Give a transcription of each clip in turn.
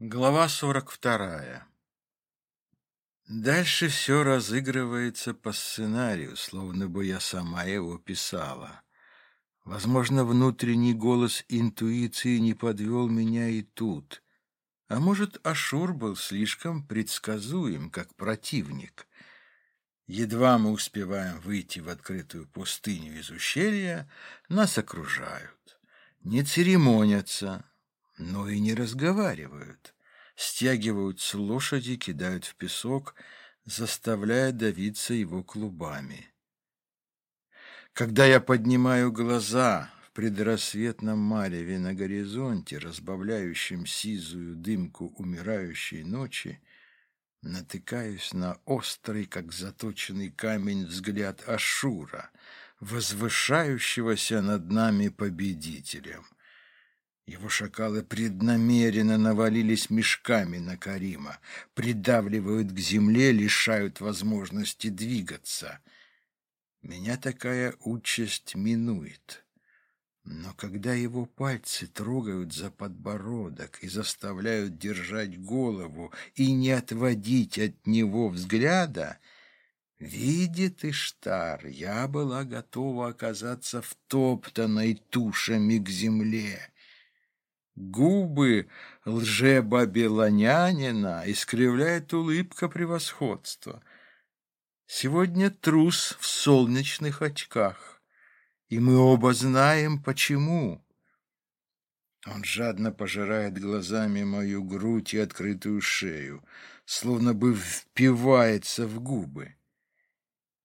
Глава сорок вторая. Дальше все разыгрывается по сценарию, словно бы я сама его писала. Возможно, внутренний голос интуиции не подвел меня и тут. А может, Ашур был слишком предсказуем, как противник. Едва мы успеваем выйти в открытую пустыню из ущелья, нас окружают. Не церемонятся, но и не разговаривают. Стягивают с лошади, кидают в песок, заставляя давиться его клубами. Когда я поднимаю глаза в предрассветном мареве на горизонте, разбавляющем сизую дымку умирающей ночи, натыкаюсь на острый, как заточенный камень, взгляд Ашура, возвышающегося над нами победителем. Его шакалы преднамеренно навалились мешками на Карима, придавливают к земле, лишают возможности двигаться. Меня такая участь минует. Но когда его пальцы трогают за подбородок и заставляют держать голову и не отводить от него взгляда, видит Иштар, я была готова оказаться втоптанной тушами к земле. Губы лже-бабилонянина искривляет улыбка превосходства. Сегодня трус в солнечных очках, и мы оба знаем, почему. Он жадно пожирает глазами мою грудь и открытую шею, словно бы впивается в губы.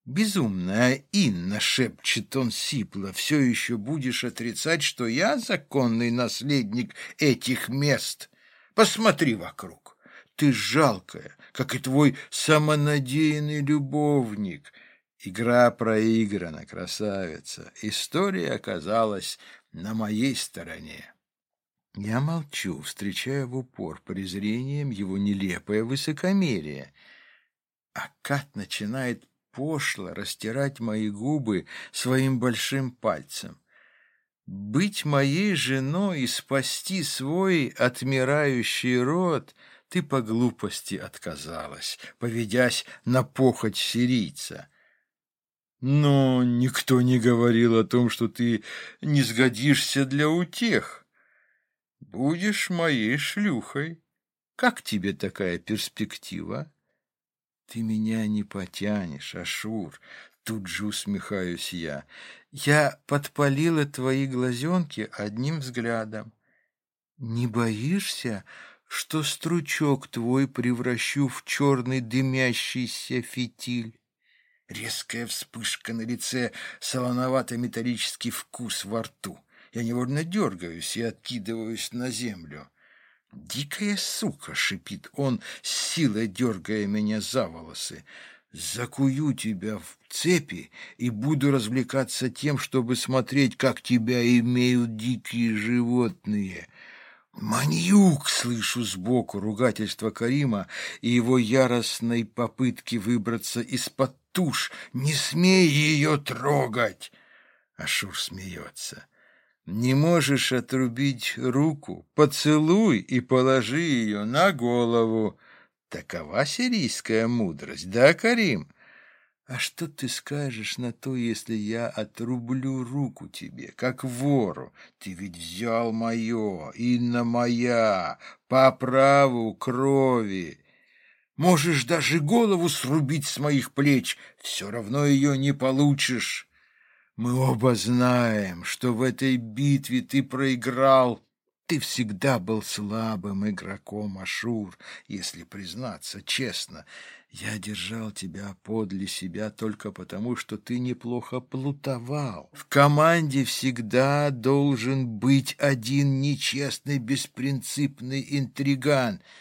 «Безумная Инна!» — шепчет он сипло. «Все еще будешь отрицать, что я законный наследник этих мест? Посмотри вокруг. Ты жалкая, как и твой самонадеянный любовник. Игра проиграна, красавица. История оказалась на моей стороне». Я молчу, встречая в упор презрением его нелепое высокомерие. А Кат начинает пошло растирать мои губы своим большим пальцем. Быть моей женой и спасти свой отмирающий род ты по глупости отказалась, поведясь на похоть сирийца. Но никто не говорил о том, что ты не сгодишься для утех. Будешь моей шлюхой. Как тебе такая перспектива? «Ты меня не потянешь, Ашур!» Тут же усмехаюсь я. «Я подпалила твои глазенки одним взглядом. Не боишься, что стручок твой превращу в черный дымящийся фитиль?» Резкая вспышка на лице, солоновато-металлический вкус во рту. Я невольно дергаюсь и откидываюсь на землю. «Дикая сука!» — шипит он, силой дергая меня за волосы. «Закую тебя в цепи и буду развлекаться тем, чтобы смотреть, как тебя имеют дикие животные». «Маньюк!» — слышу сбоку ругательство Карима и его яростной попытки выбраться из-под туш. «Не смей ее трогать!» Ашур смеется. Не можешь отрубить руку, поцелуй и положи ее на голову. Такова сирийская мудрость, да, Карим? А что ты скажешь на то, если я отрублю руку тебе, как вору? Ты ведь взял мое, Инна моя, по праву крови. Можешь даже голову срубить с моих плеч, все равно ее не получишь. Мы оба знаем, что в этой битве ты проиграл. Ты всегда был слабым игроком, Ашур, если признаться честно. Я держал тебя подле себя только потому, что ты неплохо плутовал. В команде всегда должен быть один нечестный, беспринципный интриган —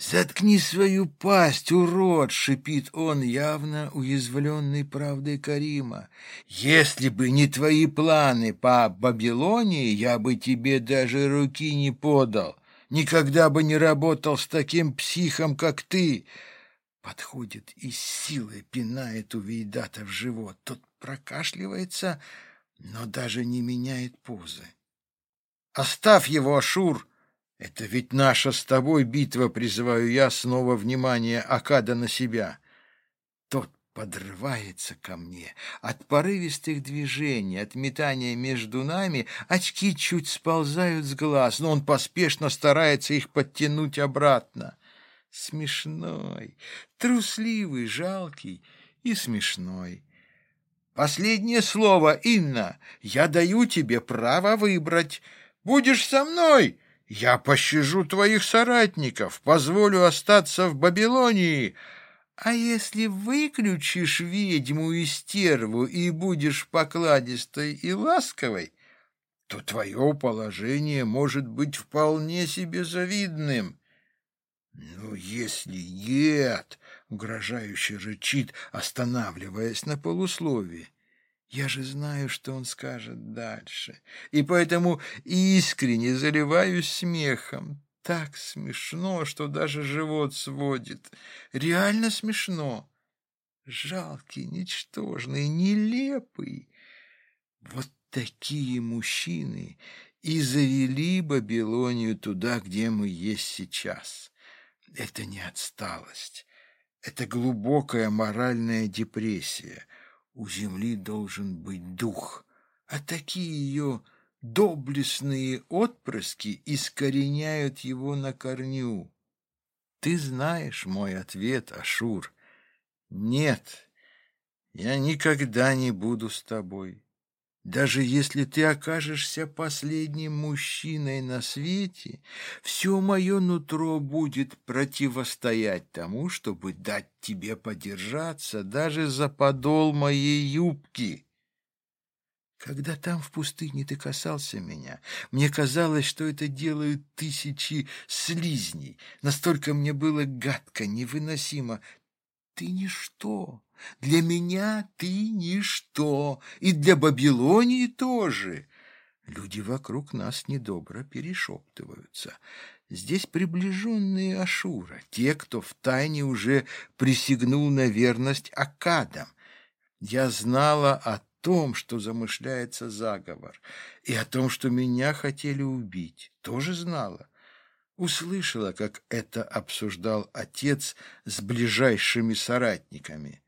«Заткни свою пасть, урод!» — шипит он, явно уязвленный правдой Карима. «Если бы не твои планы по Бабилонии, я бы тебе даже руки не подал. Никогда бы не работал с таким психом, как ты!» Подходит и силой пинает у Вейдата в живот. Тот прокашливается, но даже не меняет позы. «Оставь его, Ашур!» Это ведь наша с тобой битва, призываю я снова внимание Акада на себя. Тот подрывается ко мне. От порывистых движений, от метания между нами очки чуть сползают с глаз, но он поспешно старается их подтянуть обратно. Смешной, трусливый, жалкий и смешной. Последнее слово, Инна. Я даю тебе право выбрать. Будешь со мной? Я пощажу твоих соратников, позволю остаться в Бабилонии. А если выключишь ведьму и стерву и будешь покладистой и ласковой, то твое положение может быть вполне себе завидным. Ну, если нет, угрожающе рычит, останавливаясь на полусловии. Я же знаю, что он скажет дальше, и поэтому искренне заливаюсь смехом. Так смешно, что даже живот сводит. Реально смешно. Жалкий, ничтожный, нелепый. Вот такие мужчины и завели Бабилонию туда, где мы есть сейчас. Это не отсталость, это глубокая моральная депрессия. У земли должен быть дух, а такие ее доблестные отпрыски искореняют его на корню. Ты знаешь мой ответ, Ашур. Нет, я никогда не буду с тобой. Даже если ты окажешься последним мужчиной на свете, все мое нутро будет противостоять тому, чтобы дать тебе подержаться даже за подол моей юбки. Когда там в пустыне ты касался меня, мне казалось, что это делают тысячи слизней. Настолько мне было гадко, невыносимо. Ты ничто. Для меня ты ничто, и для Бабилонии тоже. Люди вокруг нас недобро перешептываются. Здесь приближенные Ашура, те, кто втайне уже присягнул на верность Акадам. Я знала о том, что замышляется заговор, и о том, что меня хотели убить, тоже знала услышала, как это обсуждал отец с ближайшими соратниками.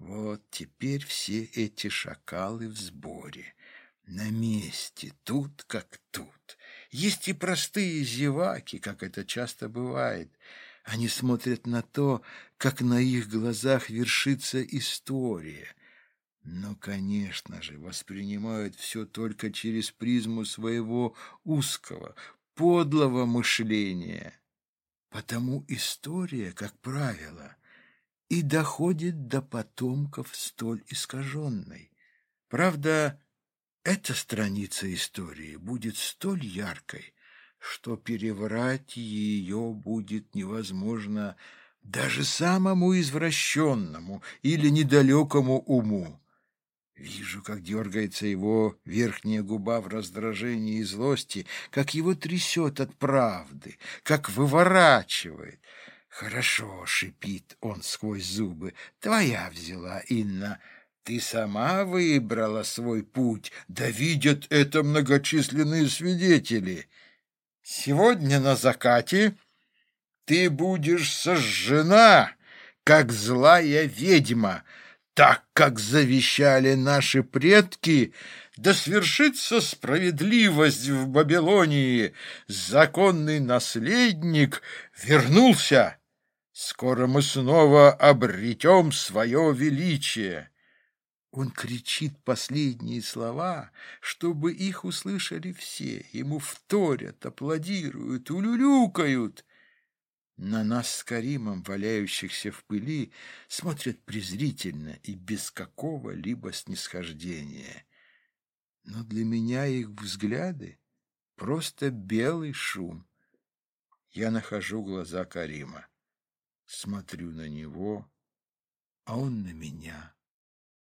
Вот теперь все эти шакалы в сборе, на месте, тут как тут. Есть и простые зеваки, как это часто бывает. Они смотрят на то, как на их глазах вершится история. Но, конечно же, воспринимают все только через призму своего узкого, подлого мышления. Потому история, как правило, и доходит до потомков столь искаженной. Правда, эта страница истории будет столь яркой, что переврать ее будет невозможно даже самому извращенному или недалекому уму. Вижу, как дергается его верхняя губа в раздражении и злости, как его трясет от правды, как выворачивает. «Хорошо», — шипит он сквозь зубы, — «твоя взяла, Инна». Ты сама выбрала свой путь, да видят это многочисленные свидетели. Сегодня на закате ты будешь сожжена, как злая ведьма, так, как завещали наши предки, да свершится справедливость в Бабилонии. Законный наследник вернулся. Скоро мы снова обретем свое величие. Он кричит последние слова, чтобы их услышали все. Ему вторят, аплодируют, улюлюкают. На нас с Каримом, валяющихся в пыли, смотрят презрительно и без какого-либо снисхождения. Но для меня их взгляды просто белый шум. Я нахожу глаза Карима, смотрю на него, а он на меня.